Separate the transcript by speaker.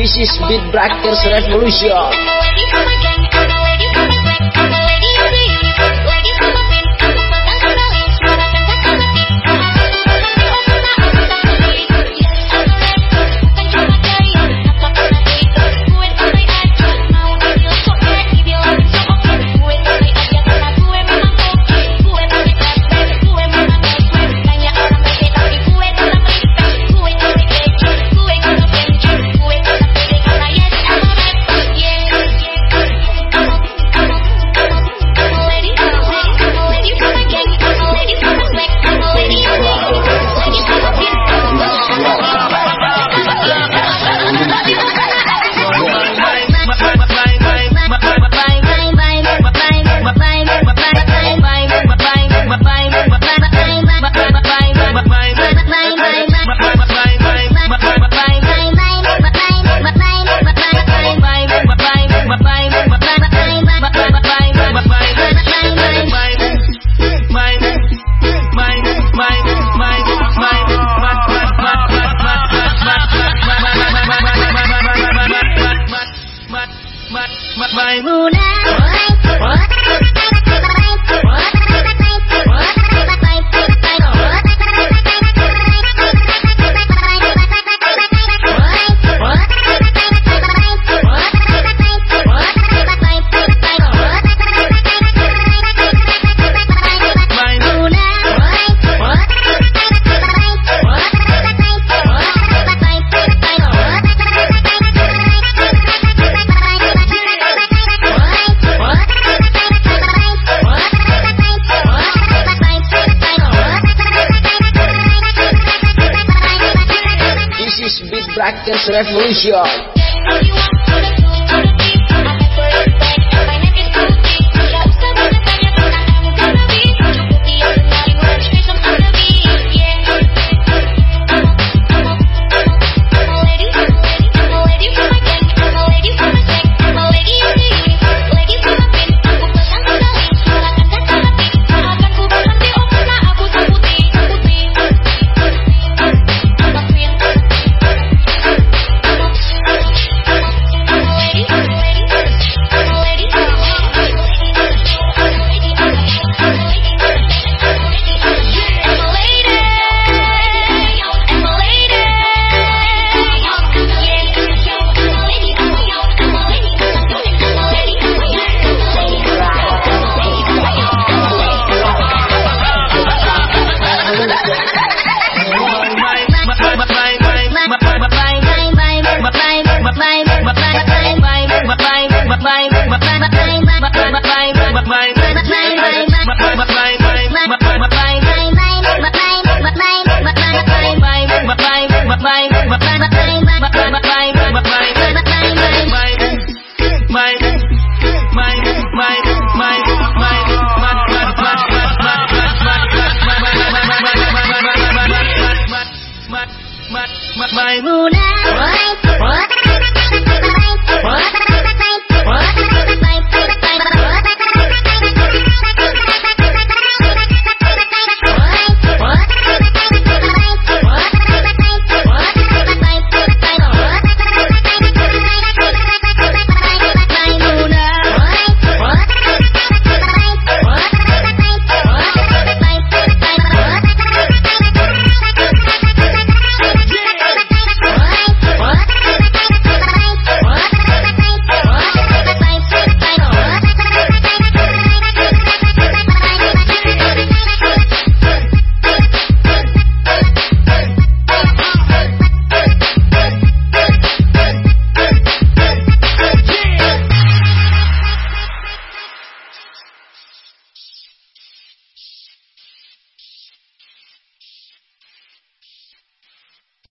Speaker 1: This is Beat Breakers Revolution.
Speaker 2: my
Speaker 3: moon.
Speaker 1: Captain's Revolution.
Speaker 2: my, my,
Speaker 3: my moon out.